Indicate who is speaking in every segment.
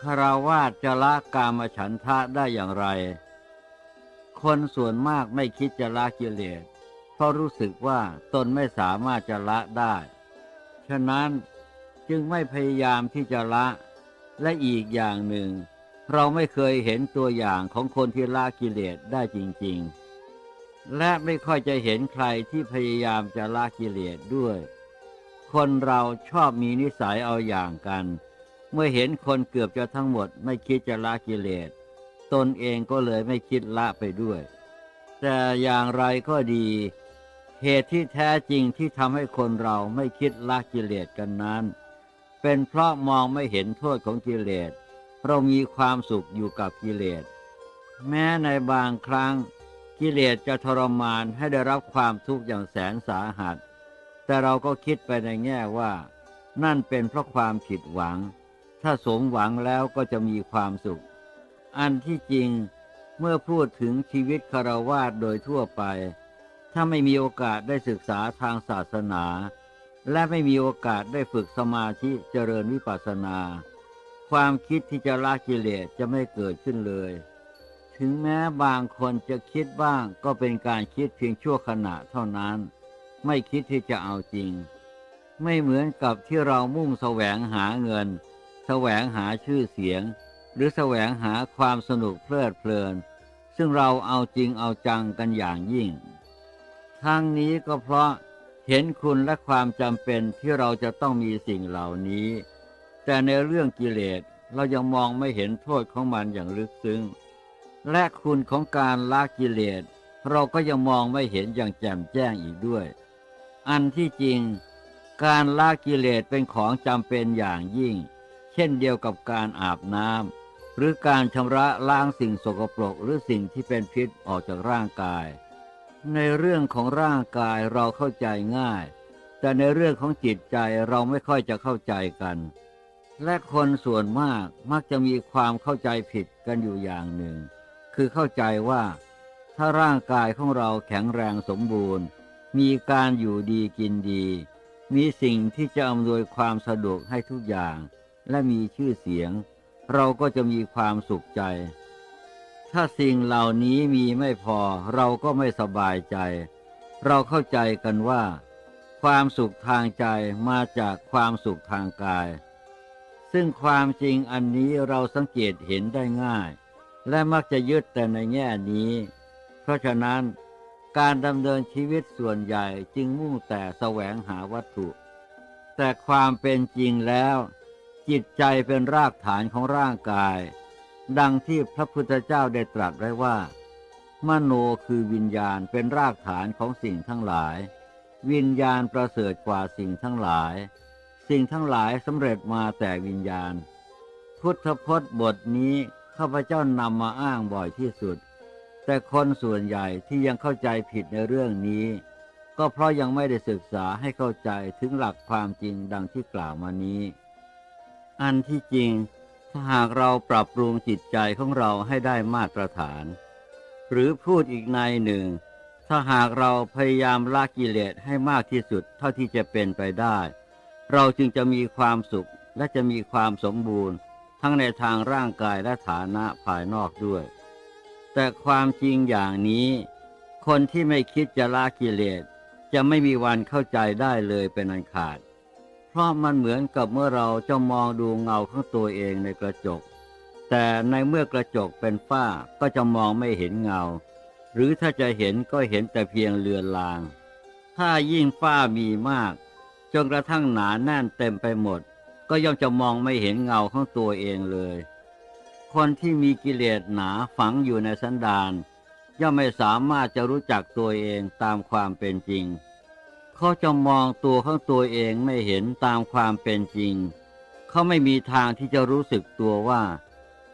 Speaker 1: คาราวาสจะละกามฉันทะได้อย่างไร คนส่วนมากไม่คิดจะละกิเลส เพราะรู้สึกว่าตนไม่สามารถจะละได้ ฉะนั้นจึงไม่พยายามที่จะละ และอีกอย่างหนึ่ง เราไม่เคยเห็นตัวอย่างของคนที่ละกิเลสได้จริง ๆ และไม่ค่อยจะเห็นใครที่พยายามจะละกิเลสด้วย คนเราชอบมีนิสัยเอาอย่างกัน เมื่อเห็นคนเกือบจะทั้งหมดไม่คิดจะละกิเลส ตนเองก็เลยไม่คิดละไปด้วย แต่อย่างไรก็ดี เหตุที่แท้จริงที่ทำให้คนเราไม่คิดละกิเลสกันนั้น เป็นเพราะมองไม่เห็นโทษของกิเลส เรามีความสุขอยู่กับกิเลส แม้ในบางครั้ง กิเลสจะทรมานให้ได้รับความทุกข์อย่างแสนสาหัส แต่เราก็คิดไปในแง่ว่า นั่นเป็นเพราะความผิดหวัง ถ้าสมหวังแล้วก็จะมีความสุข อันที่จริงเมื่อพูดถึงชีวิตคารวาสโดยทั่วไป ถ้าไม่มีโอกาสได้ศึกษาทางศาสนา และไม่มีโอกาสได้ฝึกสมาธิเจริญวิปัสสนา ความคิดที่จะละกิเลสจะไม่เกิดขึ้นเลย ถึงแม้บางคนจะคิดบ้างก็เป็นการคิดเพียงชั่วขณะเท่านั้น ไม่คิดที่จะเอาจริง ไม่เหมือนกับที่เรามุ่งแสวงหาเงิน แสวงหาชื่อเสียง หรือแสวงหาความสนุกเพลิดเพลิน ซึ่งเราเอาจริงเอาจังกันอย่างยิ่ง ทั้งนี้ก็เพราะเห็นคุณและความจำเป็นที่เราจะต้องมีสิ่งเหล่านี้ แต่ในเรื่องกิเลสเรายังมองไม่เห็นโทษของมันอย่างลึกซึ้ง และคุณของการละกิเลส เราก็ยังมองไม่เห็นอย่างแจ่มแจ้งอีกด้วย อันที่จริง การละกิเลสเป็นของจำเป็นอย่างยิ่ง เช่นเดียวกับการอาบน้ำหรือการชำระล้างสิ่งสกปรกหรือสิ่งที่เป็นพิษออกจากร่างกาย ในเรื่องของร่างกายเราเข้าใจง่าย แต่ในเรื่องของจิตใจเราไม่ค่อยจะเข้าใจกันและคนส่วนมากมักจะมีความเข้าใจผิดกันอยู่อย่างหนึ่ง คือเข้าใจว่า ถ้าร่างกายของเราแข็งแรงสมบูรณ์ มีการอยู่ดีกินดี มีสิ่งที่จะอำนวยความสะดวกให้ทุกอย่าง และมีชื่อเสียง เราก็จะมีความสุขใจ ถ้าสิ่งเหล่านี้มีไม่พอเราก็ไม่สบายใจ เราเข้าใจกันว่า ความสุขทางใจมาจากความสุขทางกายซึ่งความจริงอันนี้เราสังเกตเห็นได้ง่าย และมักจะยึดแต่ในแง่นี้ เพราะฉะนั้นการดำเนินชีวิตส่วนใหญ่จึงมุ่งแต่แสวงหาวัตถุ แต่ความเป็นจริงแล้ว จิตใจเป็นรากฐานของร่างกาย ดังที่พระพุทธเจ้าได้ตรัสไว้ว่า มโนคือวิญญาณเป็นรากฐานของสิ่งทั้งหลาย วิญญาณประเสริฐกว่าสิ่งทั้งหลาย สิ่งทั้งหลายสำเร็จมาแต่วิญญาณ พุทธพจน์บทนี้ ข้าพเจ้านำมาอ้างบ่อยที่สุด แต่คนส่วนใหญ่ที่ยังเข้าใจผิดในเรื่องนี้ ก็เพราะยังไม่ได้ศึกษาให้เข้าใจถึงหลักความจริงดังที่กล่าวมานี้ อันที่จริงถ้าหากเราปรับปรุงจิตใจของเราให้ได้มาตรฐาน หรือพูดอีกในหนึ่ง ถ้าหากเราพยายามละกิเลสให้มากที่สุดเท่าที่จะเป็นไปได้ เราจึงจะมีความสุขและจะมีความสมบูรณ์ ทั้งในทางร่างกายและฐานะภายนอกด้วย แต่ความจริงอย่างนี้ คนที่ไม่คิดจะละกิเลสจะไม่มีวันเข้าใจได้เลยเป็นอันขาด เพราะมันเหมือนกับเมื่อเราจะมองดูเงาของตัวเองในกระจก แต่ในเมื่อกระจกเป็นฝ้าก็จะมองไม่เห็นเงา หรือถ้าจะเห็นก็เห็นแต่เพียงเลือนลาง ถ้ายิ่งฝ้ามีมาก จนกระทั่งหนาแน่นเต็มไปหมด ก็ย่อมจะมองไม่เห็นเงาของตัวเองเลย คนที่มีกิเลสหนาฝังอยู่ในสันดานย่อมไม่สามารถจะรู้จักตัวเองตามความเป็นจริง เขาจะมองตัวของตัวเองไม่เห็นตามความเป็นจริง เขาไม่มีทางที่จะรู้สึกตัวว่า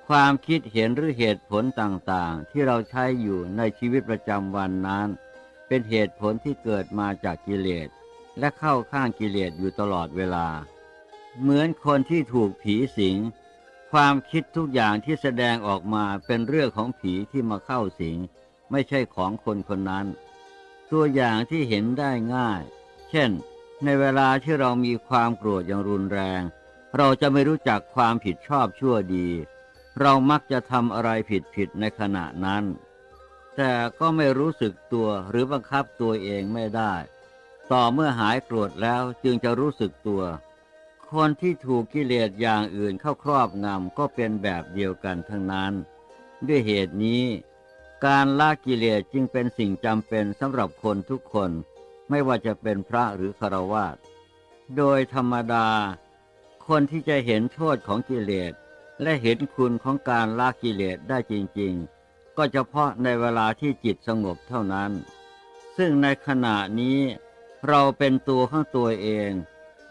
Speaker 1: ความคิดเห็นหรือเหตุผลต่างๆ ที่เราใช้อยู่ในชีวิตประจำวันนั้น เป็นเหตุผลที่เกิดมาจากกิเลส และเข้าข้างกิเลสอยู่ตลอดเวลา เหมือนคนที่ถูกผีสิง ความคิดทุกอย่างที่แสดงออกมาเป็นเรื่องของผีที่มาเข้าสิง ไม่ใช่ของคนคนนั้น ตัวอย่างที่เห็นได้ง่าย เช่น ในเวลาที่เรามีความโกรธอย่างรุนแรง เราจะไม่รู้จักความผิดชอบชั่วดี เรามักจะทำอะไรผิดผิดในขณะนั้น แต่ก็ไม่รู้สึกตัวหรือบังคับตัวเองไม่ได้ ต่อเมื่อหายโกรธแล้วจึงจะรู้สึกตัว คนที่ถูกกิเลสอย่างอื่นเข้าครอบงำก็เป็นแบบเดียวกันทั้งนั้น ด้วยเหตุนี้ การละกิเลสจึงเป็นสิ่งจำเป็นสำหรับคนทุกคน ไม่ว่าจะเป็นพระหรือฆรวาสโดยธรรมดา คนที่จะเห็นโทษของกิเลส และเห็นคุณของการละกิเลสได้จริง ๆ ก็เฉพาะในเวลาที่จิตสงบเท่านั้น ซึ่งในขณะนี้เราเป็นตัวข้างตัวเอง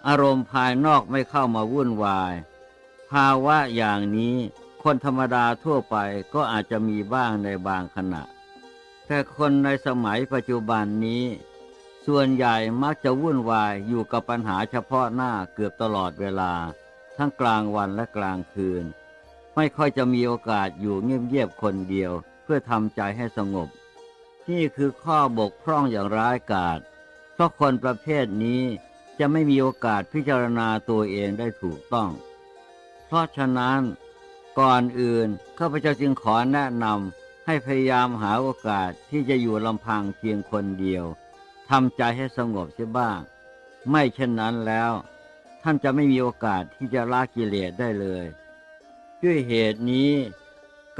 Speaker 1: อารมณ์ภายนอกไม่เข้ามาวุ่นวาย ภาวะอย่างนี้คนธรรมดาทั่วไปก็อาจจะมีบ้างในบางขณะ แต่คนในสมัยปัจจุบันนี้ ส่วนใหญ่มักจะวุ่นวายอยู่กับปัญหาเฉพาะหน้าเกือบตลอดเวลา ทั้งกลางวันและกลางคืน ไม่ค่อยจะมีโอกาสอยู่เงียบๆคนเดียว เพื่อทำใจให้สงบ นี่คือข้อบกพร่องอย่างร้ายกาจเพราะคนประเภทนี้ จะไม่มีโอกาสพิจารณาตัวเองได้ถูกต้อง เพราะฉะนั้นก่อนอื่นข้าพเจ้าจึงขอแนะนำให้พยายามหาโอกาสที่จะอยู่ลำพังเพียงคนเดียวทำใจให้สงบเสียบ้าง ไม่เช่นนั้นแล้ว ท่านจะไม่มีโอกาสที่จะละกิเลสได้เลย ด้วยเหตุนี้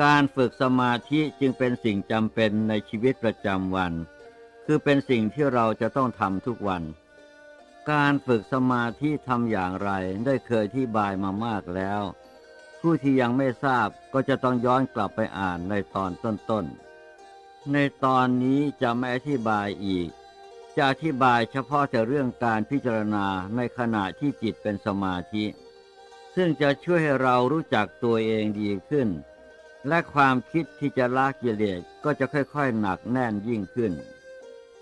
Speaker 1: การฝึกสมาธิจึงเป็นสิ่งจำเป็นในชีวิตประจำวัน คือเป็นสิ่งที่เราจะต้องทำทุกวัน การฝึกสมาธิทำอย่างไรได้เคยที่บายมามากแล้ว ผู้ที่ยังไม่ทราบก็จะต้องย้อนกลับไปอ่านในตอนต้นๆ ในตอนนี้จะไม่อธิบายอีก จะอธิบายเฉพาะแต่เรื่องการพิจารณาในขณะที่จิตเป็นสมาธิ ซึ่งจะช่วยให้เรารู้จักตัวเองดีขึ้น และความคิดที่จะละกิเลสก็จะค่อยๆหนักแน่นยิ่งขึ้น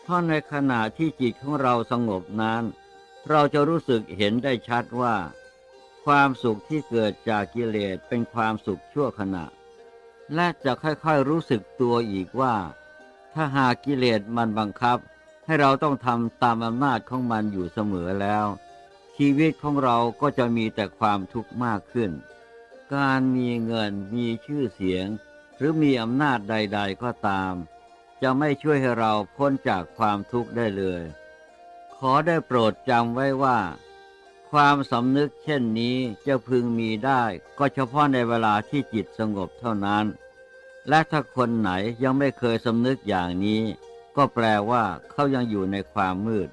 Speaker 1: เพราะในขณะที่จิตของเราสงบนั้น เราจะรู้สึกเห็นได้ชัดว่า ความสุขที่เกิดจากกิเลสเป็นความสุขชั่วขณะ และจะค่อยๆรู้สึกตัวอีกว่า ถ้าหากกิเลสมันบังคับ ให้เราต้องทำตามอำนาจของมันอยู่เสมอแล้ว ชีวิตของเราก็จะมีแต่ความทุกข์มากขึ้น การมีเงินมีชื่อเสียง หรือมีอำนาจใด ๆก็ตาม จะไม่ช่วยให้เราพ้นจากความทุกข์ได้เลย อได้โปรดจำไว้ว่า ความสำนึกเช่นนี้จะพึงมีได้ ก็เฉพาะในเวลาที่จิตสงบเท่านั้น และถ้าคนไหนยังไม่เคยสำนึกอย่างนี้ ก็แปลว่าเขายังอยู่ในความมืด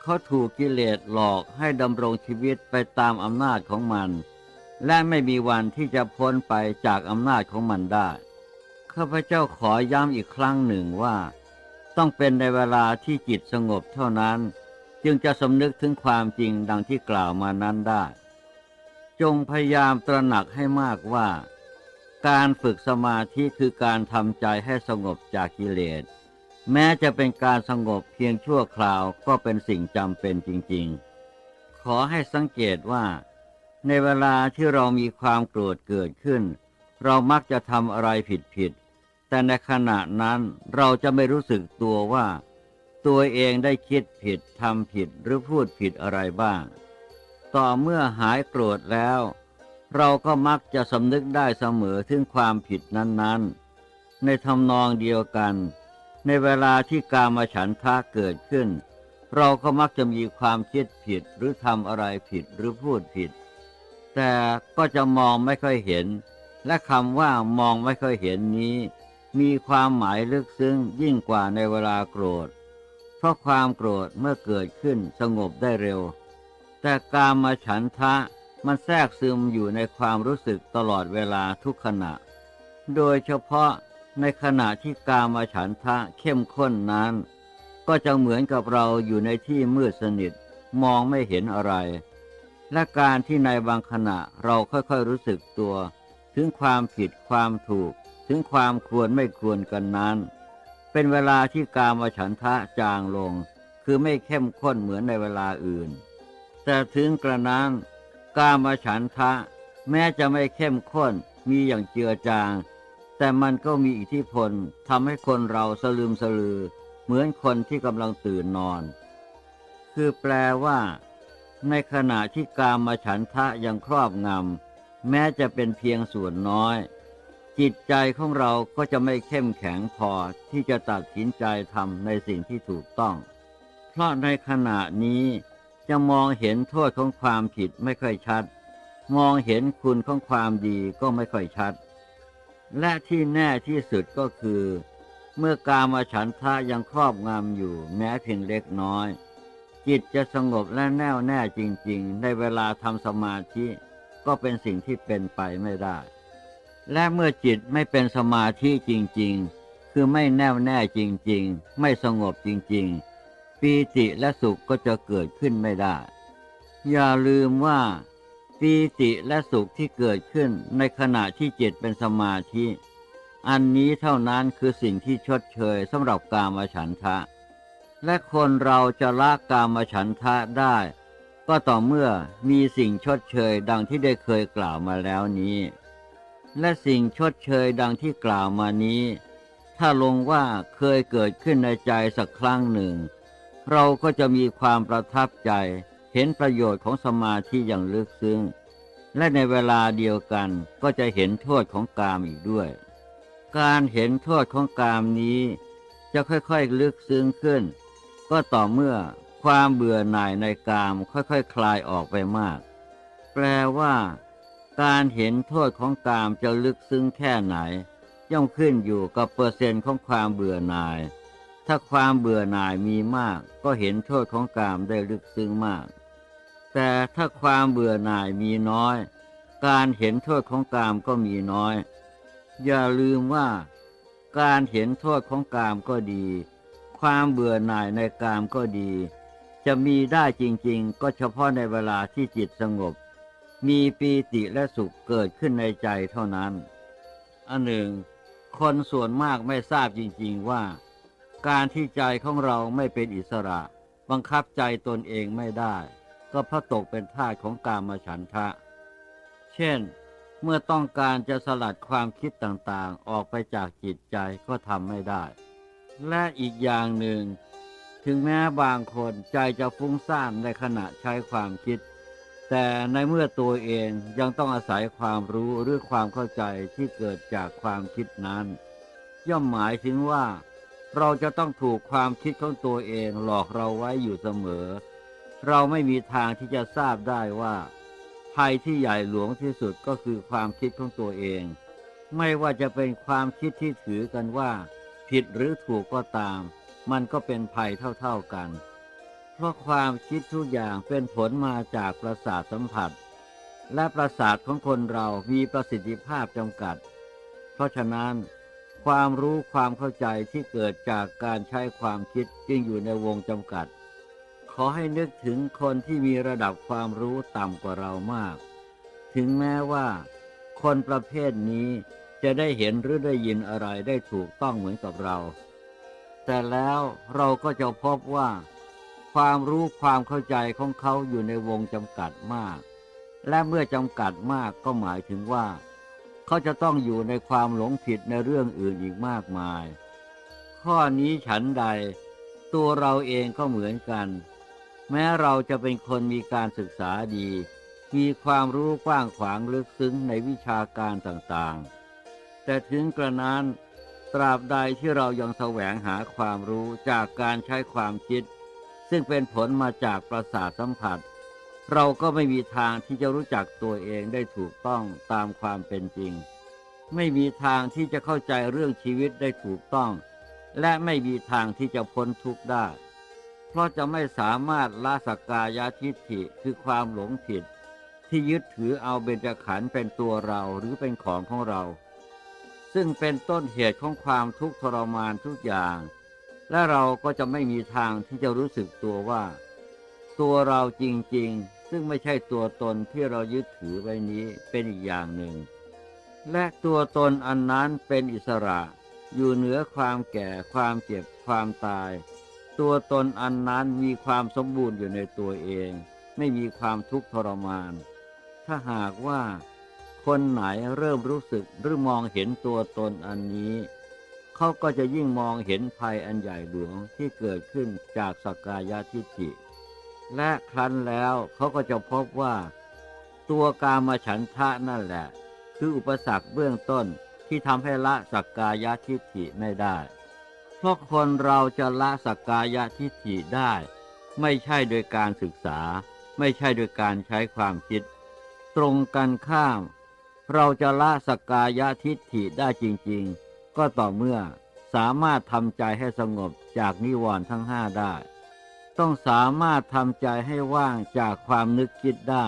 Speaker 1: เขาถูกกิเลสหลอกให้ดำรงชีวิตไปตามอำนาจของมัน และไม่มีวันที่จะพ้นไปจากอำนาจของมันได้ข้าพเจ้าขอย้ำอีกครั้งหนึ่งว่า ต้องเป็นในเวลาที่จิตสงบเท่านั้น จึงจะสำนึกถึงความจริงดังที่กล่าวมานั้นได้ จงพยายามตระหนักให้มากว่า การฝึกสมาธิคือการทำใจให้สงบจากกิเลส แม้จะเป็นการสงบเพียงชั่วคราวก็เป็นสิ่งจำเป็นจริงๆ ขอให้สังเกตว่า ในเวลาที่เรามีความโกรธเกิดขึ้น เรามักจะทำอะไรผิดๆแต่ในขณะนั้นเราจะไม่รู้สึกตัวว่า ตัวเองได้คิดผิดทำผิดหรือพูดผิดอะไรบ้าง ต่อเมื่อหายโกรธแล้ว เราก็มักจะสำนึกได้เสมอถึงความผิดนั้นๆ ในทำนองเดียวกัน ในเวลาที่กามฉันทะเกิดขึ้น เราก็มักจะมีความคิดผิดหรือทำอะไรผิดหรือพูดผิด แต่ก็จะมองไม่ค่อยเห็น และคำว่ามองไม่ค่อยเห็นนี้ มีความหมายลึกซึ้งยิ่งกว่าในเวลาโกรธ เพราะความโกรธเมื่อเกิดขึ้นสงบได้เร็ว แต่กามฉันทะมันแทรกซึมอยู่ในความรู้สึกตลอดเวลาทุกขณะ โดยเฉพาะในขณะที่กามาฉันทะเข้มข้นนั้น ก็จะเหมือนกับเราอยู่ในที่มืดสนิทมองไม่เห็นอะไร และการที่ในบางขณะเราค่อยๆรู้สึกตัว ถึงความผิดความถูก ถึงความควรไม่ควรกันนั้น เป็นเวลาที่กามาฉันทะจางลง คือไม่เข้มข้นเหมือนในเวลาอื่น แต่ถึงกระนั้นกามาฉันทะ แม้จะไม่เข้มข้นมีอย่างเจือจาง แต่มันก็มีอิทธิพลทำให้คนเราสลืมสลือ เหมือนคนที่กำลังตื่นนอน คือแปลว่า ในขณะที่กามฉันทะยังครอบงำแม้จะเป็นเพียงส่วนน้อย จิตใจของเราก็จะไม่เข้มแข็งพอที่จะตัดสินใจทำในสิ่งที่ถูกต้อง เพราะในขณะนี้จะมองเห็นโทษของความผิดไม่ค่อยชัด มองเห็นคุณของความดีก็ไม่ค่อยชัด และที่แน่ที่สุดก็คือ เมื่อกามฉันทะยังครอบงำอยู่แม้เพียงเล็กน้อย จิตจะสงบและแน่วแน่จริง ๆ ในเวลาทำสมาธิก็เป็นสิ่งที่เป็นไปไม่ได้ และเมื่อจิตไม่เป็นสมาธิจริงๆ คือไม่แน่วแน่จริงๆ ไม่สงบจริงๆ ปีติและสุขก็จะเกิดขึ้นไม่ได้ อย่าลืมว่าปีติและสุขที่เกิดขึ้นในขณะที่จิตเป็นสมาธิ อันนี้เท่านั้นคือสิ่งที่ชดเชยสำหรับกามฉันทะ และคนเราจะละกามฉันทะได้ ก็ต่อเมื่อมีสิ่งชดเชยดังที่ได้เคยกล่าวมาแล้วนี้ และสิ่งชดเชยดังที่กล่าวมานี้ ถ้าลงว่าเคยเกิดขึ้นในใจสักครั้งหนึ่ง เราก็จะมีความประทับใจเห็นประโยชน์ของสมาธิอย่างลึกซึ้ง และในเวลาเดียวกันก็จะเห็นโทษของกามอีกด้วย การเห็นโทษของกามนี้ จะค่อยๆลึกซึ้งขึ้น ก็ต่อเมื่อความเบื่อหน่ายในกามค่อยๆคคลายออกไปมาก แปลว่า การเห็นโทษของกามจะลึกซึ้งแค่ไหน ย่อมขึ้นอยู่กับเปอร์เซ็นต์ของความเบื่อหน่าย ถ้าความเบื่อหน่ายมีมาก ก็เห็นโทษของกามได้ลึกซึ้งมาก แต่ถ้าความเบื่อหน่ายมีน้อย การเห็นโทษของกามก็มีน้อย อย่าลืมว่า การเห็นโทษของกามก็ดี ความเบื่อหน่ายในกามก็ดี จะมีได้จริงๆ ก็เฉพาะในเวลาที่จิตสงบ มีปีติและสุขเกิดขึ้นในใจเท่านั้น อันหนึ่ง คนส่วนมากไม่ทราบจริงๆว่า การที่ใจของเราไม่เป็นอิสระ บังคับใจตนเองไม่ได้ ก็เพราะตกเป็นทาสของกามฉันทะ เช่น เมื่อต้องการจะสลัดความคิดต่างๆ ออกไปจากจิตใจก็ทำไม่ได้ และอีกอย่างหนึ่ง ถึงแม้บางคนใจจะฟุ้งซ่านในขณะใช้ความคิด แต่ในเมื่อตัวเองยังต้องอาศัยความรู้หรือความเข้าใจที่เกิดจากความคิดนั้น ย่อมหมายถึงว่า เราจะต้องถูกความคิดของตัวเองหลอกเราไว้อยู่เสมอ เราไม่มีทางที่จะทราบได้ว่า ภัยที่ใหญ่หลวงที่สุดก็คือความคิดของตัวเอง ไม่ว่าจะเป็นความคิดที่ถือกันว่า ผิดหรือถูกก็ตาม มันก็เป็นภัยเท่าๆกัน เพราะความคิดทุกอย่างเป็นผลมาจากประสาทสัมผัส และประสาทของคนเรามีประสิทธิภาพจำกัด เพราะฉะนั้น ความรู้ความเข้าใจที่เกิดจากการใช้ความคิดจึงอยู่ในวงจำกัด ขอให้นึกถึงคนที่มีระดับความรู้ต่ำกว่าเรามาก ถึงแม้ว่า คนประเภทนี้จะได้เห็นหรือได้ยินอะไรได้ถูกต้องเหมือนกับเรา แต่แล้วเราก็จะพบว่า ความรู้ความเข้าใจของเขาอยู่ในวงจำกัดมาก และเมื่อจำกัดมากก็หมายถึงว่า เขาจะต้องอยู่ในความหลงผิดในเรื่องอื่นอีกมากมาย ข้อนี้ฉันใด ตัวเราเองก็เหมือนกัน แม้เราจะเป็นคนมีการศึกษาดี มีความรู้กว้างขวางลึกซึ้งในวิชาการต่างๆ แต่ถึงกระนั้นตราบใดที่เรายังแสวงหาความรู้จากการใช้ความคิด ซึ่งเป็นผลมาจากประสาทสัมผัส เราก็ไม่มีทางที่จะรู้จักตัวเองได้ถูกต้องตามความเป็นจริง ไม่มีทางที่จะเข้าใจเรื่องชีวิตได้ถูกต้อง และไม่มีทางที่จะพ้นทุกข์ได้ เพราะจะไม่สามารถละสกกายาทิฏฐิคือความหลงผิด ที่ยึดถือเอาเบญจขันธ์เป็นตัวเราหรือเป็นของของเรา ซึ่งเป็นต้นเหตุของความทุกข์ทรมานทุกอย่าง และเราก็จะไม่มีทางที่จะรู้สึกตัวว่า ตัวเราจริงๆ ซึ่งไม่ใช่ตัวตนที่เรายึดถือไว้นี้เป็นอีกอย่างหนึ่ง และตัวตนอันนั้นเป็นอิสระ อยู่เหนือความแก่ความเจ็บความตาย ตัวตนอันนั้นมีความสมบูรณ์อยู่ในตัวเอง ไม่มีความทุกข์ทรมาน ถ้าหากว่า คนไหนเริ่มรู้สึกหรือมองเห็นตัวตนอันนี้ เขาก็จะยิ่งมองเห็นภัยอันใหญ่หลวงที่เกิดขึ้นจากสักกายทิฏฐิ และครั้นแล้วเขาก็จะพบว่า ตัวกามฉันทะนั่นแหละ คืออุปสรรคเบื้องต้นที่ทำให้ละสักกายทิฏฐิไม่ได้ เพราะคนเราจะละสักกายทิฏฐิได้ ไม่ใช่โดยการศึกษา ไม่ใช่โดยการใช้ความคิด ตรงกันข้าม เราจะละสักกายทิฏฐิได้จริง ๆ ก็ต่อเมื่อสามารถทำใจให้สงบจากนิวรณ์ทั้งห้าได้ ต้องสามารถทำใจให้ว่างจากความนึกคิดได้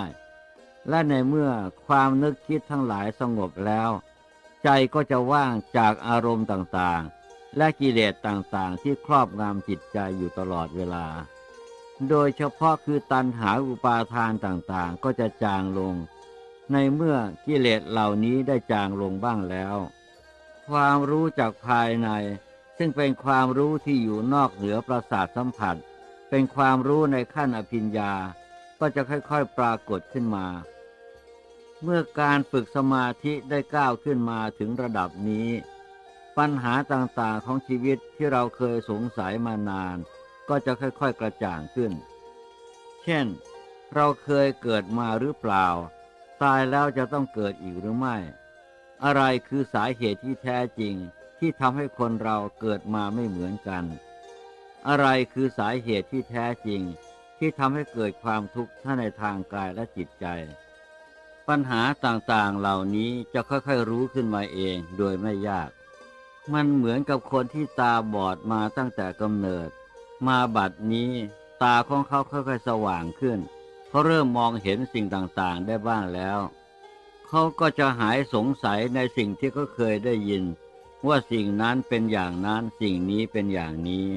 Speaker 1: และในเมื่อความนึกคิดทั้งหลายสงบแล้ว ใจก็จะว่างจากอารมณ์ต่างๆ และกิเลสต่างๆ ที่ครอบงำจิตใจอยู่ตลอดเวลา โดยเฉพาะคือตัณหาอุปาทานต่างๆ ก็จะจางลง ในเมื่อกิเลสเหล่านี้ได้จางลงบ้างแล้ว ความรู้จากภายใน ซึ่งเป็นความรู้ที่อยู่นอกเหนือประสาทสัมผัส เป็นความรู้ในขั้นอภิญญา ก็จะค่อยๆปรากฏขึ้นมา เมื่อการฝึกสมาธิได้ก้าวขึ้นมาถึงระดับนี้ ปัญหาต่างๆของชีวิตที่เราเคยสงสัยมานาน ก็จะค่อยๆกระจ่างขึ้น เช่น เราเคยเกิดมาหรือเปล่า ตายแล้วจะต้องเกิดอีกหรือไม่ อะไรคือสาเหตุที่แท้จริงที่ทำให้คนเราเกิดมาไม่เหมือนกัน อะไรคือสาเหตุที่แท้จริงที่ทำให้เกิดความทุกข์ทั้งในทางกายและจิตใจ ปัญหาต่างๆเหล่านี้จะค่อยๆรู้ขึ้นมาเองโดยไม่ยาก มันเหมือนกับคนที่ตาบอดมาตั้งแต่กำเนิด มาบัดนี้ตาของเขาค่อยๆสว่างขึ้นเขาเริ่มมองเห็นสิ่งต่างๆได้บ้างแล้ว เขาก็จะหายสงสัยในสิ่งที่เขาเคยได้ยิน ว่าสิ่งนั้นเป็นอย่างนั้นสิ่งนี้เป็นอย่างนี้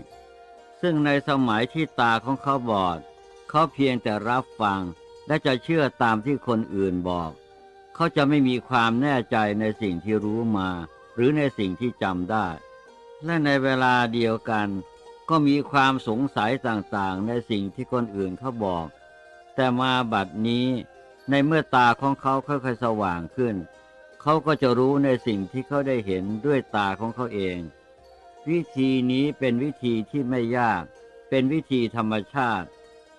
Speaker 1: ซึ่งในสมัยที่ตาของเขาบอด เขาเพียงแต่รับฟังและจะเชื่อตามที่คนอื่นบอก เขาจะไม่มีความแน่ใจในสิ่งที่รู้มา หรือในสิ่งที่จำได้ และในเวลาเดียวกัน ก็มีความสงสัยต่างๆ ในสิ่งที่คนอื่นเขาบอก แต่มาบัดนี้ ในเมื่อตาของเขาค่อยๆสว่างขึ้น เขาก็จะรู้ในสิ่งที่เขาได้เห็นด้วยตาของเขาเอง วิธีนี้เป็นวิธีที่ไม่ยาก เป็นวิธีธรรมชาติ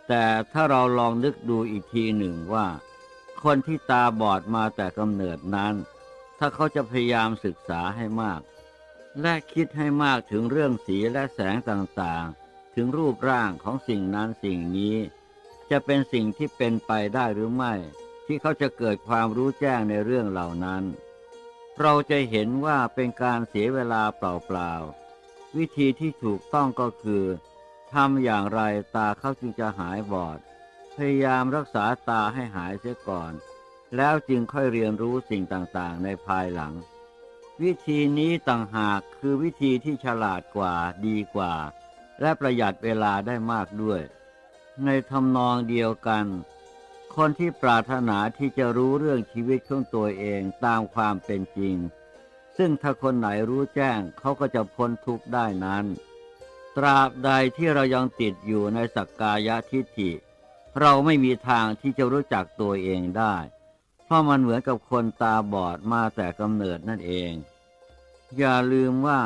Speaker 1: แต่ถ้าเราลองนึกดูอีกทีหนึ่งว่า คนที่ตาบอดมาแต่กำเนิดนั้น ถ้าเขาจะพยายามศึกษาให้มาก และคิดให้มากถึงเรื่องสีและแสงต่างๆ ถึงรูปร่างของสิ่งนั้นสิ่งนี้ จะเป็นสิ่งที่เป็นไปได้หรือไม่ ที่เขาจะเกิดความรู้แจ้งในเรื่องเหล่านั้น เราจะเห็นว่าเป็นการเสียเวลาเปล่าๆ วิธีที่ถูกต้องก็คือทำอย่างไรตาเขาจึงจะหายบอด พยายามรักษาตาให้หายเสียก่อน แล้วจึงค่อยเรียนรู้สิ่งต่างๆ ในภายหลัง วิธีนี้ต่างหากคือวิธีที่ฉลาดกว่าดีกว่า และประหยัดเวลาได้มากด้วย ในทำนองเดียวกัน คนที่ปรารถนาที่จะรู้เรื่องชีวิตของตัวเองตามความเป็นจริง ซึ่งถ้าคนไหนรู้แจ้งเขาก็จะพ้นทุกข์ได้นั้น ตราบใดที่เรายังติดอยู่ในสักกายทิฏฐิ เราไม่มีทางที่จะรู้จักตัวเองได้ เพราะมันเหมือนกับคนตาบอดมาแต่กำเนิดนั่นเอง อย่าลืมว่า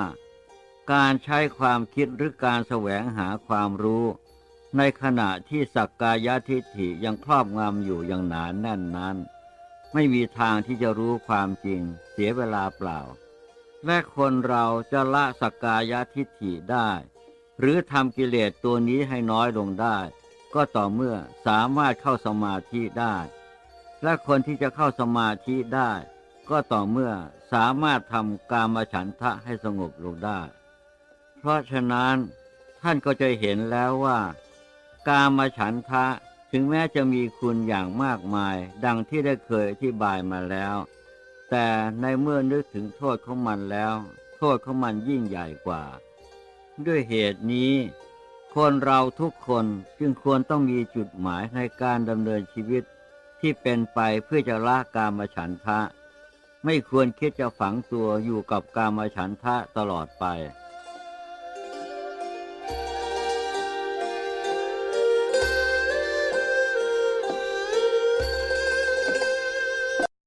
Speaker 1: การใช้ความคิดหรือการแสวงหาความรู้ ในขณะที่สักกายทิฏฐิยังครอบงำอยู่อย่างหนานแน่นนั้น ไม่มีทางที่จะรู้ความจริงเสียเวลาเปล่า และคนเราจะละสักกายทิฏฐิได้ หรือทำกิเลสตัวนี้ให้น้อยลงได้ ก็ต่อเมื่อสามารถเข้าสมาธิได้ และคนที่จะเข้าสมาธิได้ ก็ต่อเมื่อสามารถทำกามฉันทะให้สงบลงได้ เพราะฉะนั้นท่านก็จะเห็นแล้วว่า กามฉันทะถึงแม้จะมีคุณอย่างมากมาย ดังที่ได้เคยอธิบายมาแล้ว แต่ในเมื่อนึกถึงโทษของมันแล้ว โทษของมันยิ่งใหญ่กว่า ด้วยเหตุนี้ คนเราทุกคนจึงควรต้องมีจุดหมายในการดำเนินชีวิตที่เป็นไปเพื่อจะละกามฉันทะ ไม่ควรคิดจะฝังตัวอยู่กับกามฉันทะตลอดไป